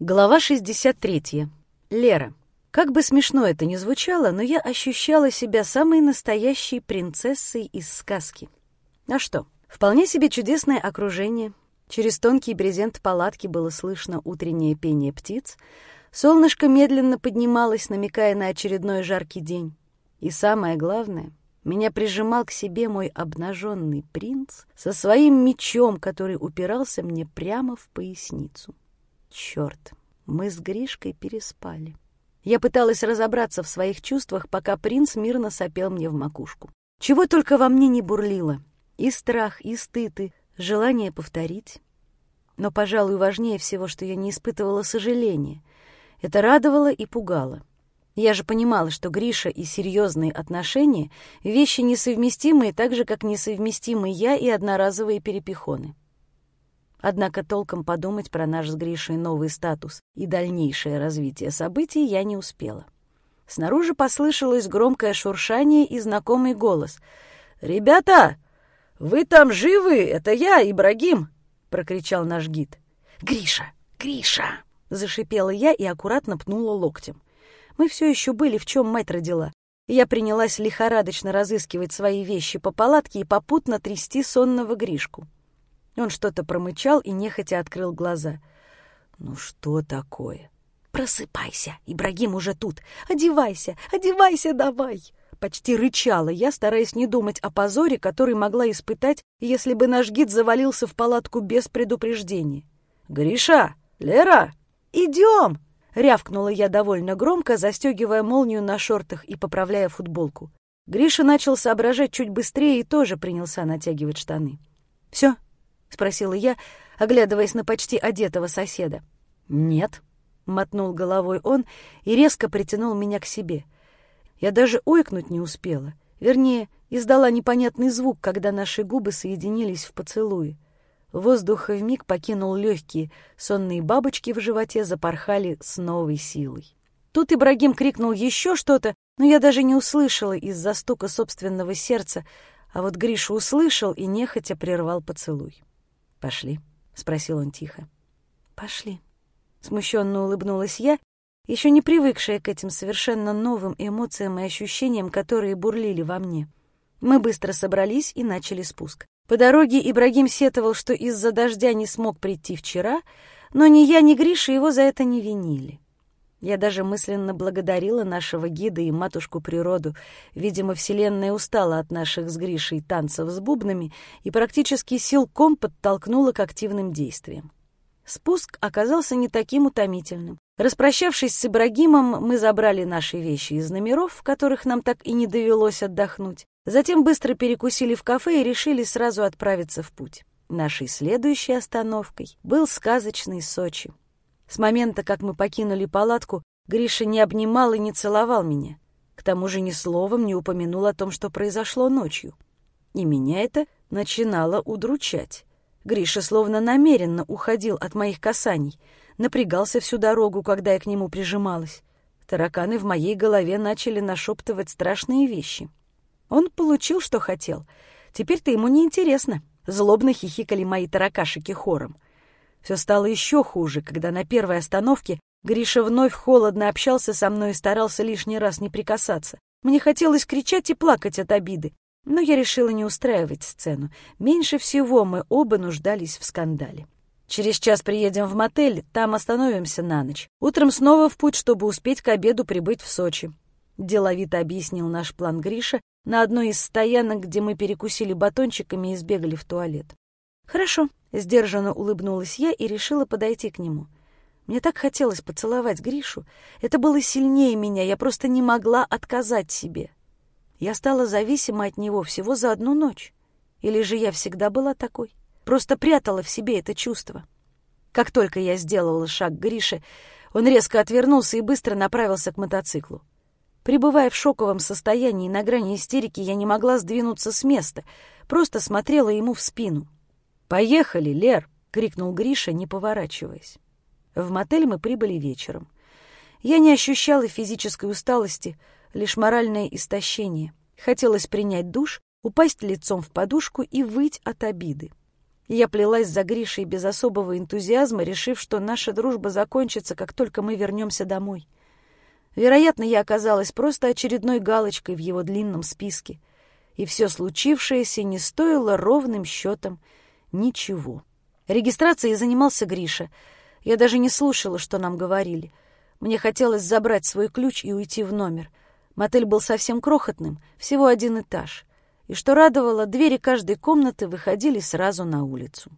Глава 63. Лера. Как бы смешно это ни звучало, но я ощущала себя самой настоящей принцессой из сказки. А что? Вполне себе чудесное окружение. Через тонкий брезент палатки было слышно утреннее пение птиц. Солнышко медленно поднималось, намекая на очередной жаркий день. И самое главное, меня прижимал к себе мой обнаженный принц со своим мечом, который упирался мне прямо в поясницу. Черт, мы с Гришкой переспали. Я пыталась разобраться в своих чувствах, пока принц мирно сопел мне в макушку. Чего только во мне не бурлило. И страх, и стыд, и желание повторить. Но, пожалуй, важнее всего, что я не испытывала сожаления. Это радовало и пугало. Я же понимала, что Гриша и серьезные отношения — вещи несовместимые, так же, как несовместимы я и одноразовые перепихоны. Однако толком подумать про наш с Гришей новый статус и дальнейшее развитие событий я не успела. Снаружи послышалось громкое шуршание и знакомый голос. «Ребята, вы там живы? Это я, Ибрагим!» — прокричал наш гид. «Гриша! Гриша!» — зашипела я и аккуратно пнула локтем. Мы все еще были, в чем мать родила. Я принялась лихорадочно разыскивать свои вещи по палатке и попутно трясти сонного Гришку. Он что-то промычал и нехотя открыл глаза. «Ну что такое?» «Просыпайся, Ибрагим уже тут! Одевайся, одевайся давай!» Почти рычала я, стараясь не думать о позоре, который могла испытать, если бы наш гид завалился в палатку без предупреждения. «Гриша! Лера! Идем!» — рявкнула я довольно громко, застегивая молнию на шортах и поправляя футболку. Гриша начал соображать чуть быстрее и тоже принялся натягивать штаны. «Все, спросила я, оглядываясь на почти одетого соседа. «Нет», — мотнул головой он и резко притянул меня к себе. Я даже ойкнуть не успела. Вернее, издала непонятный звук, когда наши губы соединились в поцелуе. Воздух вмиг покинул легкие, сонные бабочки в животе запорхали с новой силой. Тут Ибрагим крикнул еще что-то, но я даже не услышала из-за стука собственного сердца, а вот Гриша услышал и нехотя прервал поцелуй. «Пошли?» — спросил он тихо. «Пошли». Смущенно улыбнулась я, еще не привыкшая к этим совершенно новым эмоциям и ощущениям, которые бурлили во мне. Мы быстро собрались и начали спуск. По дороге Ибрагим сетовал, что из-за дождя не смог прийти вчера, но ни я, ни Гриша его за это не винили. Я даже мысленно благодарила нашего гида и матушку природу. Видимо, Вселенная устала от наших с Гришей танцев с бубнами и практически силком подтолкнула к активным действиям. Спуск оказался не таким утомительным. Распрощавшись с Ибрагимом, мы забрали наши вещи из номеров, в которых нам так и не довелось отдохнуть. Затем быстро перекусили в кафе и решили сразу отправиться в путь. Нашей следующей остановкой был сказочный Сочи. С момента, как мы покинули палатку, Гриша не обнимал и не целовал меня. К тому же ни словом не упомянул о том, что произошло ночью. И меня это начинало удручать. Гриша словно намеренно уходил от моих касаний, напрягался всю дорогу, когда я к нему прижималась. Тараканы в моей голове начали нашептывать страшные вещи. Он получил, что хотел. Теперь-то ему не интересно. Злобно хихикали мои таракашики хором. Все стало еще хуже, когда на первой остановке Гриша вновь холодно общался со мной и старался лишний раз не прикасаться. Мне хотелось кричать и плакать от обиды, но я решила не устраивать сцену. Меньше всего мы оба нуждались в скандале. Через час приедем в мотель, там остановимся на ночь. Утром снова в путь, чтобы успеть к обеду прибыть в Сочи. Деловито объяснил наш план Гриша на одной из стоянок, где мы перекусили батончиками и сбегали в туалет. «Хорошо», — сдержанно улыбнулась я и решила подойти к нему. Мне так хотелось поцеловать Гришу. Это было сильнее меня, я просто не могла отказать себе. Я стала зависима от него всего за одну ночь. Или же я всегда была такой? Просто прятала в себе это чувство. Как только я сделала шаг к Грише, он резко отвернулся и быстро направился к мотоциклу. Пребывая в шоковом состоянии на грани истерики, я не могла сдвинуться с места, просто смотрела ему в спину. «Поехали, Лер!» — крикнул Гриша, не поворачиваясь. В мотель мы прибыли вечером. Я не ощущала физической усталости, лишь моральное истощение. Хотелось принять душ, упасть лицом в подушку и выть от обиды. Я плелась за Гришей без особого энтузиазма, решив, что наша дружба закончится, как только мы вернемся домой. Вероятно, я оказалась просто очередной галочкой в его длинном списке, и все случившееся не стоило ровным счетом ничего. Регистрацией занимался Гриша. Я даже не слушала, что нам говорили. Мне хотелось забрать свой ключ и уйти в номер. Мотель был совсем крохотным, всего один этаж. И что радовало, двери каждой комнаты выходили сразу на улицу.